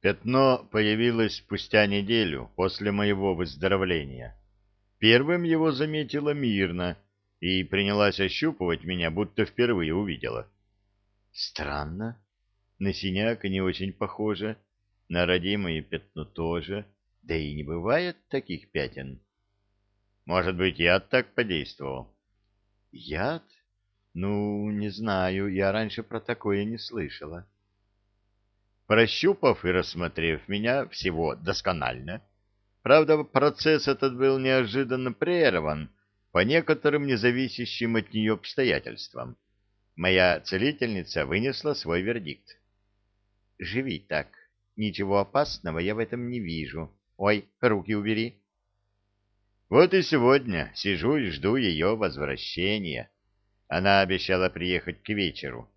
Пятно появилось спустя неделю после моего выздоровления. Первым его заметила мирно и принялась ощупывать меня, будто впервые увидела. Странно. На синяк не очень похоже, на родимое пятно тоже, да и не бывает таких пятен. Может быть, яд так подействовал? Яд? Ну, не знаю, я раньше про такое не слышала. Прощупав и рассмотрев меня всего досконально, правда, процесс этот был неожиданно прерван по некоторым независящим от нее обстоятельствам. Моя целительница вынесла свой вердикт. «Живи так. Ничего опасного я в этом не вижу. Ой, руки убери». Вот и сегодня сижу и жду ее возвращения. Она обещала приехать к вечеру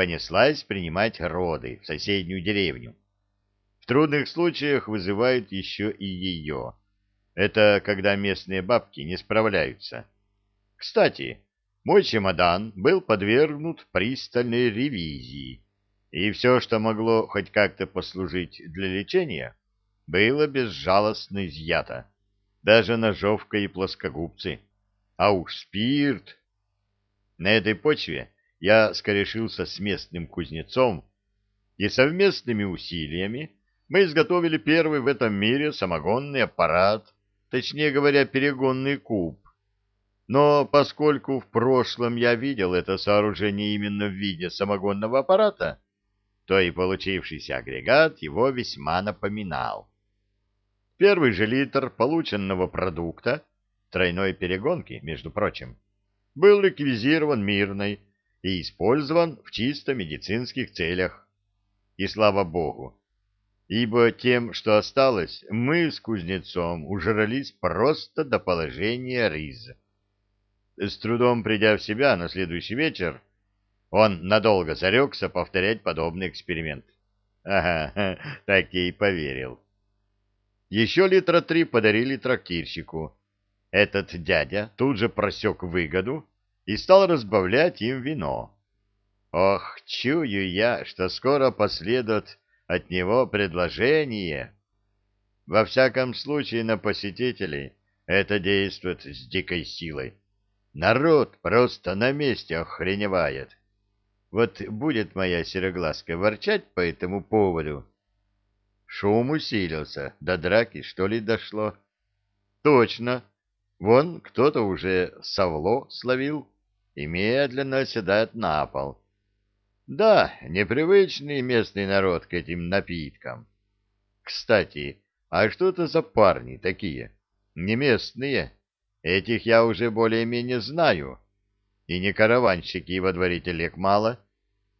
понеслась принимать роды в соседнюю деревню. В трудных случаях вызывают еще и ее. Это когда местные бабки не справляются. Кстати, мой чемодан был подвергнут пристальной ревизии, и все, что могло хоть как-то послужить для лечения, было безжалостно изъято. Даже ножовка и плоскогубцы. А уж спирт! На этой почве я скорешился с местным кузнецом, и совместными усилиями мы изготовили первый в этом мире самогонный аппарат, точнее говоря, перегонный куб. Но поскольку в прошлом я видел это сооружение именно в виде самогонного аппарата, то и получившийся агрегат его весьма напоминал. Первый же литр полученного продукта, тройной перегонки, между прочим, был реквизирован мирной, и использован в чисто медицинских целях. И слава богу, ибо тем, что осталось, мы с кузнецом ужрались просто до положения риза. С трудом придя в себя на следующий вечер, он надолго зарекся повторять подобный эксперимент. Ага, так и поверил. Еще литра три подарили трактирщику. Этот дядя тут же просек выгоду и стал разбавлять им вино. Ох, чую я, что скоро последует от него предложение. Во всяком случае, на посетителей это действует с дикой силой. Народ просто на месте охреневает. Вот будет моя сероглазка ворчать по этому поводу. Шум усилился, до драки, что ли, дошло. Точно, вон кто-то уже совло словил и медленно оседает на пол. Да, непривычный местный народ к этим напиткам. Кстати, а что это за парни такие? Не местные. Этих я уже более-менее знаю. И не караванщики во дворе телег мало,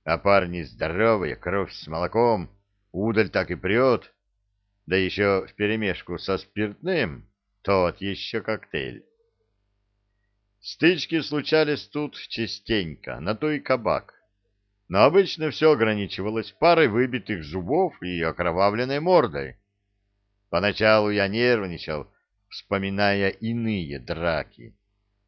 а парни здоровые, кровь с молоком, удаль так и прет. Да еще вперемешку со спиртным, тот еще коктейль. Стычки случались тут частенько, на то и кабак. Но обычно все ограничивалось парой выбитых зубов и окровавленной мордой. Поначалу я нервничал, вспоминая иные драки,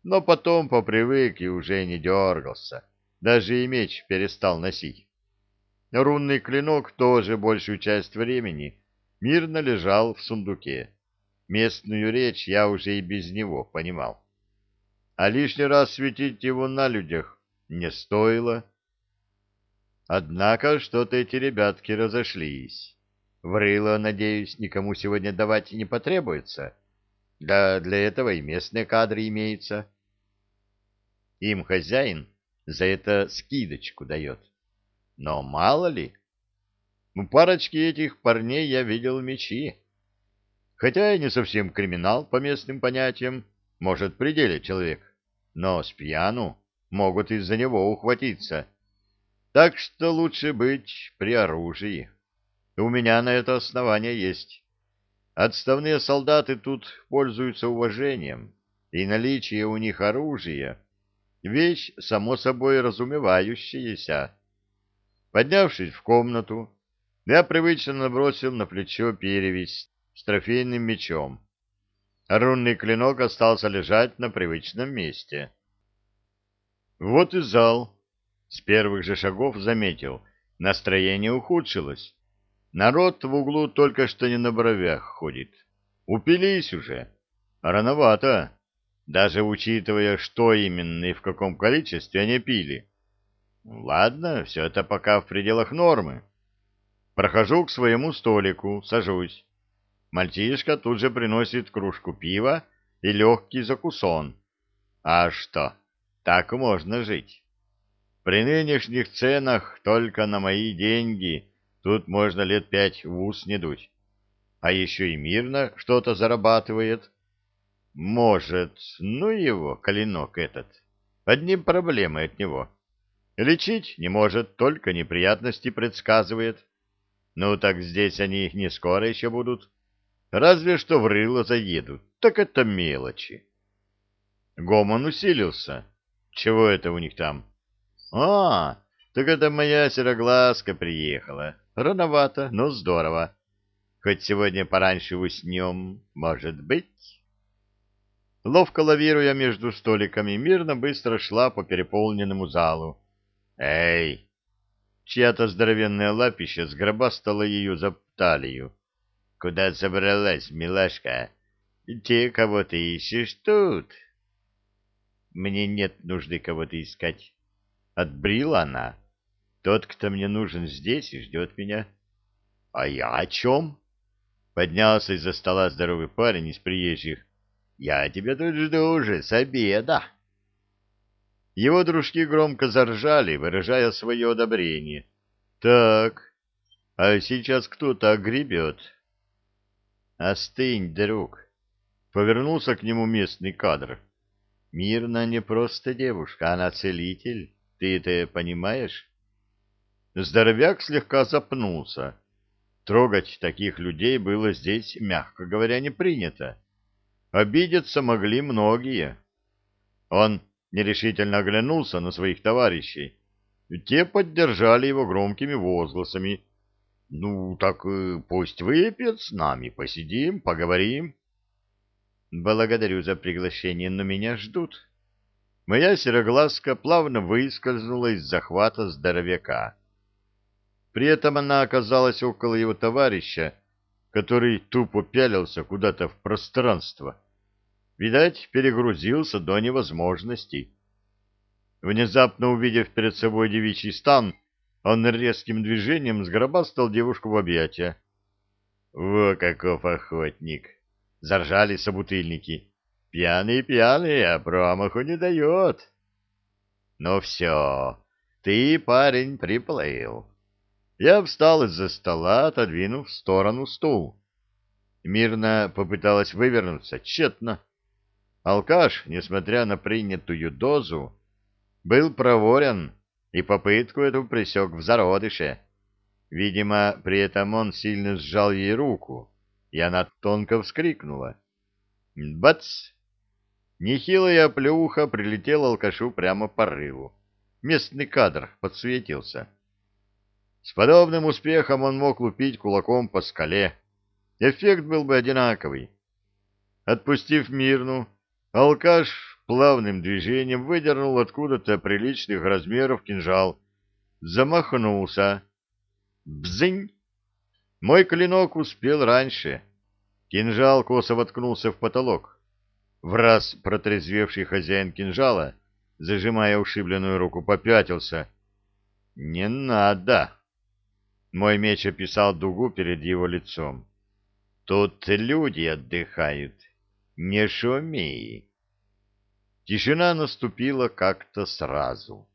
но потом попривык и уже не дергался, даже и меч перестал носить. Рунный клинок тоже большую часть времени мирно лежал в сундуке. Местную речь я уже и без него понимал а лишний раз светить его на людях не стоило. Однако что-то эти ребятки разошлись. Врыло, надеюсь, никому сегодня давать не потребуется. Да для этого и местные кадры имеются. Им хозяин за это скидочку дает. Но мало ли, у парочки этих парней я видел мечи. Хотя и не совсем криминал по местным понятиям, может пределе человек, но с пьяну могут из-за него ухватиться. Так что лучше быть при оружии. У меня на это основание есть. Отставные солдаты тут пользуются уважением, и наличие у них оружия — вещь, само собой, разумевающаяся. Поднявшись в комнату, я привычно набросил на плечо перевязь с трофейным мечом Рунный клинок остался лежать на привычном месте. Вот и зал. С первых же шагов заметил, настроение ухудшилось. Народ в углу только что не на бровях ходит. Упились уже. Рановато, даже учитывая, что именно и в каком количестве они пили. Ладно, все это пока в пределах нормы. Прохожу к своему столику, сажусь. Мальчишка тут же приносит кружку пива и легкий закусон. А что, так можно жить. При нынешних ценах только на мои деньги тут можно лет пять в ус не дуть. А еще и мирно что-то зарабатывает. Может, ну его, коленок этот. Одним проблемой от него. Лечить не может, только неприятности предсказывает. Ну так здесь они не скоро еще будут. Разве что в рыло заедут. Так это мелочи. Гомон усилился. Чего это у них там? А, так это моя сероглазка приехала. Рановато, но здорово. Хоть сегодня пораньше уснем, может быть? Ловко лавируя между столиками, мирно быстро шла по переполненному залу. «Эй!» Чья-то здоровенная лапища сгробастала ее за талию. «Куда забралась, милашка? Те, кого ты ищешь, тут?» «Мне нет нужды кого-то искать». Отбрила она. «Тот, кто мне нужен здесь и ждет меня». «А я о чем?» Поднялся из-за стола здоровый парень из приезжих. «Я тебя тут жду уже с обеда». Его дружки громко заржали, выражая свое одобрение. «Так, а сейчас кто-то огребет». «Остынь, друг!» — повернулся к нему местный кадр. «Мирна не просто девушка, она целитель. Ты это понимаешь?» Здоровяк слегка запнулся. Трогать таких людей было здесь, мягко говоря, не принято. Обидеться могли многие. Он нерешительно оглянулся на своих товарищей. Те поддержали его громкими возгласами. «Ну, так э, пусть выпьет с нами, посидим, поговорим». «Благодарю за приглашение, но меня ждут». Моя сероглазка плавно выскользнула из захвата здоровяка. При этом она оказалась около его товарища, который тупо пялился куда-то в пространство. Видать, перегрузился до невозможности. Внезапно увидев перед собой девичий стан, он резким движением сгробастал девушку в объятия. «Во каков охотник!» — заржали собутыльники. «Пьяный пьяный, а промаху не дает!» «Ну все, ты, парень, приплыл!» Я встал из-за стола, отодвинув в сторону стул. Мирно попыталась вывернуться, тщетно. Алкаш, несмотря на принятую дозу, был проворен и попытку эту пресек в зародыше. Видимо, при этом он сильно сжал ей руку, и она тонко вскрикнула. Бац! Нехилая плюха прилетела алкашу прямо по рылу. Местный кадр подсветился. С подобным успехом он мог лупить кулаком по скале. Эффект был бы одинаковый. Отпустив Мирну, Алкаш плавным движением выдернул откуда-то приличных размеров кинжал. Замахнулся. Бзынь! Мой клинок успел раньше. Кинжал косо воткнулся в потолок. В раз протрезвевший хозяин кинжала, зажимая ушибленную руку, попятился. «Не надо!» Мой меч описал дугу перед его лицом. «Тут люди отдыхают». Не шуми. Тишина наступила как-то сразу.